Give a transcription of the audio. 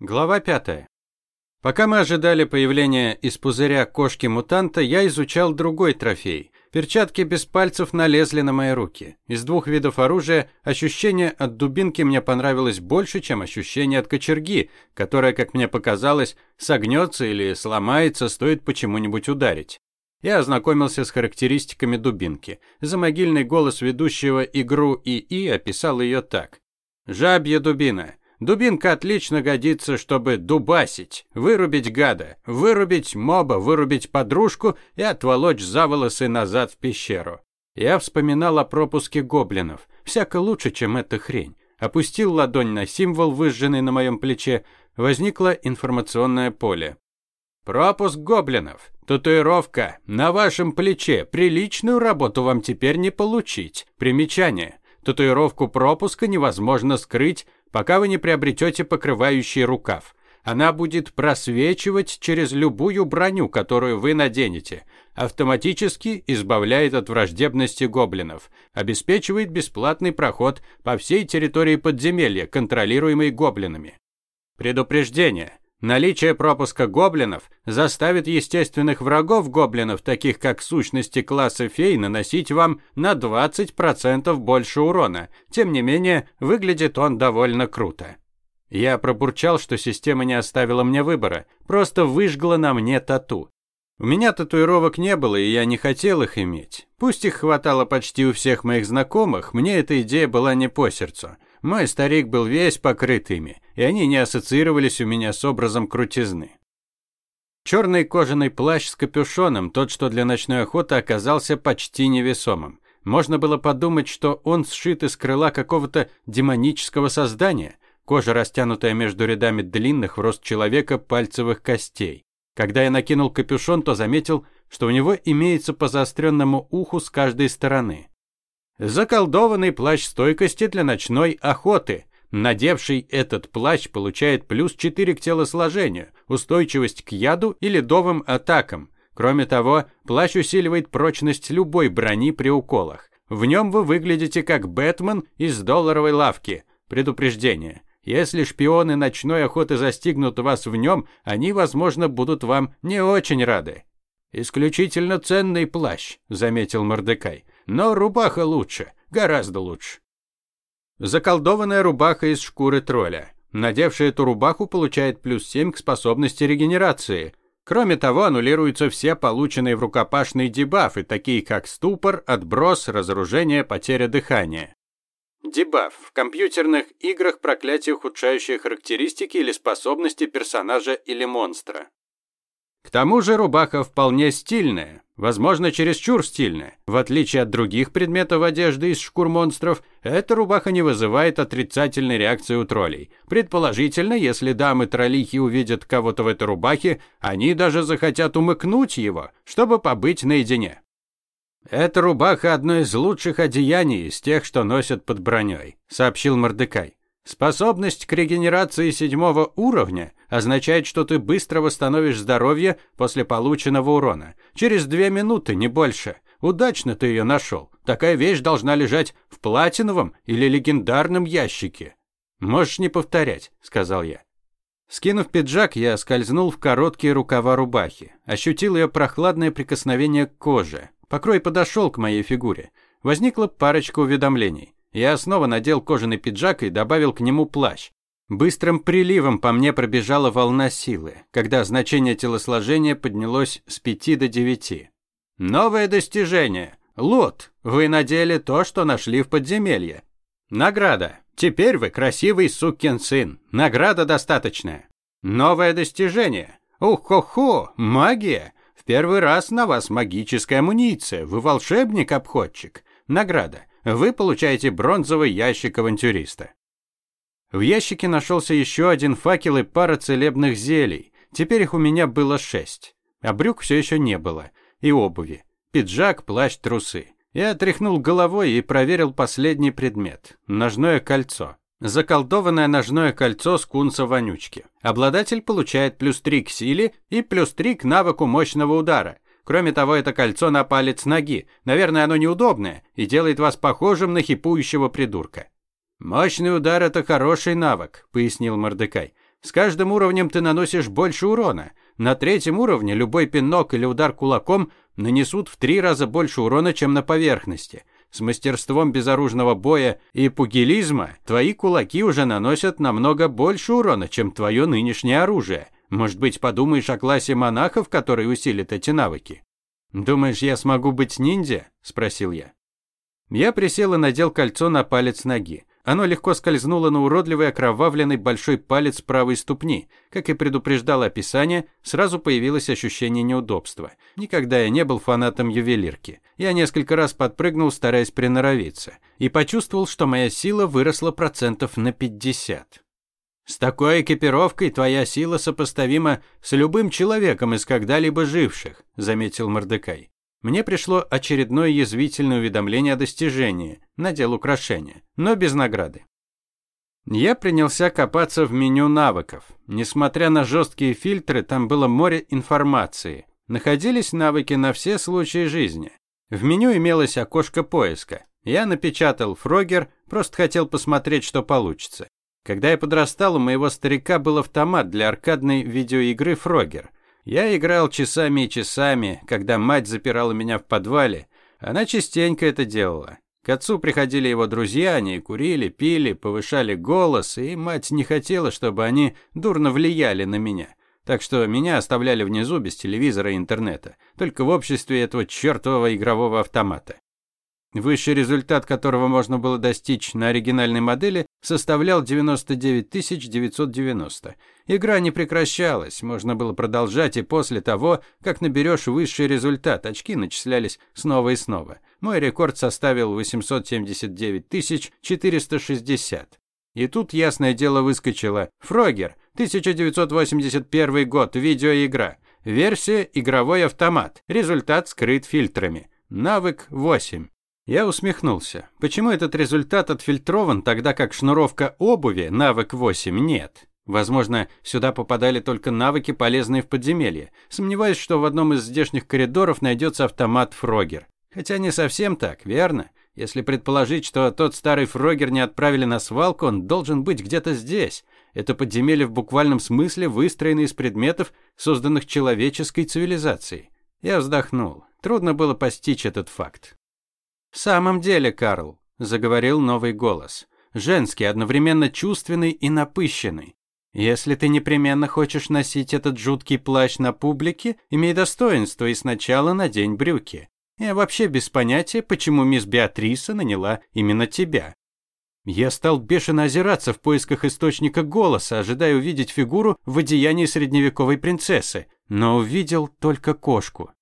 Глава 5. Пока мы ожидали появления из пузыря кошки-мутанта, я изучал другой трофей. Перчатки без пальцев налезли на мои руки. Из двух видов оружия ощущение от дубинки мне понравилось больше, чем ощущение от кочерги, которая, как мне показалось, согнется или сломается, стоит почему-нибудь ударить. Я ознакомился с характеристиками дубинки. Замогильный голос ведущего игру ИИ описал ее так. «Жабья дубина. Дубинка отлично годится, чтобы дубасить, вырубить гада, вырубить моба, вырубить подружку и отволочь за волосы назад в пещеру. Я вспоминал о пропуске гоблинов. Всяко лучше, чем эта хрень. Опустил ладонь на символ, выжженный на моем плече. Возникло информационное поле. Пропуск гоблинов. Татуировка на вашем плече. Приличную работу вам теперь не получить. Примечание. Татуировку пропуска невозможно скрыть, пока вы не приобретете покрывающий рукав. Она будет просвечивать через любую броню, которую вы наденете. Автоматически избавляет от враждебности гоблинов. Обеспечивает бесплатный проход по всей территории подземелья, контролируемой гоблинами. Предупреждение. Наличие пропуска гоблинов заставит естественных врагов гоблинов, таких как сущности класса фей, наносить вам на 20% больше урона. Тем не менее, выглядит он довольно круто. Я пробурчал, что система не оставила мне выбора, просто выжгла на мне тату. У меня татуировок не было, и я не хотел их иметь. Пусть их хватало почти у всех моих знакомых, мне эта идея была не по сердцу. Мой старик был весь покрыт ими, и они не ассоциировались у меня с образом крутизны. Черный кожаный плащ с капюшоном, тот, что для ночной охоты оказался почти невесомым. Можно было подумать, что он сшит из крыла какого-то демонического создания, кожа растянутая между рядами длинных в рост человека пальцевых костей. Когда я накинул капюшон, то заметил, что у него имеется по заостренному уху с каждой стороны. Заколдованный плащ стойкости для ночной охоты. Надевший этот плащ получает плюс 4 к телосложению, устойчивость к яду и ледовым атакам. Кроме того, плащ усиливает прочность любой брони при уколах. В нем вы выглядите как Бэтмен из долларовой лавки. Предупреждение. Если шпионы ночной охоты застигнут вас в нем, они, возможно, будут вам не очень рады. «Исключительно ценный плащ», — заметил Мордекай. Но рубаха лучше, гораздо лучше. Заколдованная рубаха из шкуры тролля. Надевший эту рубаху получает плюс 7 к способности регенерации. Кроме того, аннулируются все полученные в рукопашной дебафы, такие как ступор, отброс, разоружение, потеря дыхания. Дебаф. В компьютерных играх проклятие, ухудшающее характеристики или способности персонажа или монстра. К тому же рубаха вполне стильная, возможно, чересчур стильная. В отличие от других предметов одежды из шкур монстров, эта рубаха не вызывает отрицательной реакции у троллей. Предположительно, если дамы-троллихи увидят кого-то в этой рубахе, они даже захотят умыкнуть его, чтобы побыть наедине. «Эта рубаха – одно из лучших одеяний из тех, что носят под броней», – сообщил Мордекай. Способность к регенерации седьмого уровня означает, что ты быстро восстановишь здоровье после полученного урона. Через две минуты, не больше. Удачно ты ее нашел. Такая вещь должна лежать в платиновом или легендарном ящике. Можешь не повторять, сказал я. Скинув пиджак, я скользнул в короткие рукава рубахи. Ощутил ее прохладное прикосновение к коже. Покрой подошел к моей фигуре. Возникла парочка уведомлений. Я снова надел кожаный пиджак и добавил к нему плащ. Быстрым приливом по мне пробежала волна силы, когда значение телосложения поднялось с 5 до 9. Новое достижение. Лот. Вы надели то, что нашли в подземелье. Награда. Теперь вы красивый сукин сын. Награда достаточная. Новое достижение. Ух-хо-хо, магия. В первый раз на вас магическая амуниция. Вы волшебник-обходчик. Награда. Вы получаете бронзовый ящик авантюриста. В ящике нашелся еще один факел и пара целебных зелий. Теперь их у меня было шесть. А брюк все еще не было. И обуви. Пиджак, плащ, трусы. Я тряхнул головой и проверил последний предмет. Ножное кольцо. Заколдованное ножное кольцо скунса вонючки. Обладатель получает плюс 3 к силе и плюс 3 к навыку мощного удара. Кроме того, это кольцо на палец ноги. Наверное, оно неудобное и делает вас похожим на хипующего придурка. «Мощный удар – это хороший навык», – пояснил Мордекай. С каждым уровнем ты наносишь больше урона. На третьем уровне любой пинок или удар кулаком нанесут в три раза больше урона, чем на поверхности. С мастерством безоружного боя и пугилизма твои кулаки уже наносят намного больше урона, чем твое нынешнее оружие. Может быть, подумаешь о классе монахов, который усилит эти навыки? «Думаешь, я смогу быть ниндзя?» – спросил я. Я присел и надел кольцо на палец ноги. Оно легко скользнуло на уродливый окровавленный большой палец правой ступни. Как и предупреждало описание, сразу появилось ощущение неудобства. Никогда я не был фанатом ювелирки. Я несколько раз подпрыгнул, стараясь приноровиться, и почувствовал, что моя сила выросла процентов на 50. С такой экипировкой твоя сила сопоставима с любым человеком из когда-либо живших, заметил Мордекай. Мне пришло очередное язвительное уведомление о достижении, надел украшение, но без награды. Я принялся копаться в меню навыков. Несмотря на жесткие фильтры, там было море информации. Находились навыки на все случаи жизни. В меню имелось окошко поиска. Я напечатал Фрогер, просто хотел посмотреть, что получится. Когда я подрастал, у моего старика был автомат для аркадной видеоигры Фрогер. Я играл часами и часами, когда мать запирала меня в подвале. Она частенько это делала. К отцу приходили его друзья, они курили, пили, повышали голос, и мать не хотела, чтобы они дурно влияли на меня. Так что меня оставляли внизу без телевизора и интернета, только в обществе этого чертового игрового автомата. Высший результат, которого можно было достичь на оригинальной модели, составлял 99 990. Игра не прекращалась, можно было продолжать и после того, как наберешь высший результат, очки начислялись снова и снова. Мой рекорд составил 879 460. И тут, ясное дело, выскочило «Фрогер, 1981 год, видеоигра». Версия «Игровой автомат». Результат скрыт фильтрами. Навык 8. Я усмехнулся. Почему этот результат отфильтрован, тогда как шнуровка обуви, навык 8, нет? Возможно, сюда попадали только навыки, полезные в подземелье. Сомневаюсь, что в одном из здешних коридоров найдется автомат Фрогер. Хотя не совсем так, верно? Если предположить, что тот старый Фрогер не отправили на свалку, он должен быть где-то здесь. Это подземелье в буквальном смысле выстроено из предметов, созданных человеческой цивилизацией. Я вздохнул. Трудно было постичь этот факт. «В самом деле, Карл», – заговорил новый голос, женский, одновременно чувственный и напыщенный. «Если ты непременно хочешь носить этот жуткий плащ на публике, имей достоинство и сначала надень брюки. Я вообще без понятия, почему мисс Беатриса наняла именно тебя». Я стал бешено озираться в поисках источника голоса, ожидая увидеть фигуру в одеянии средневековой принцессы, но увидел только кошку.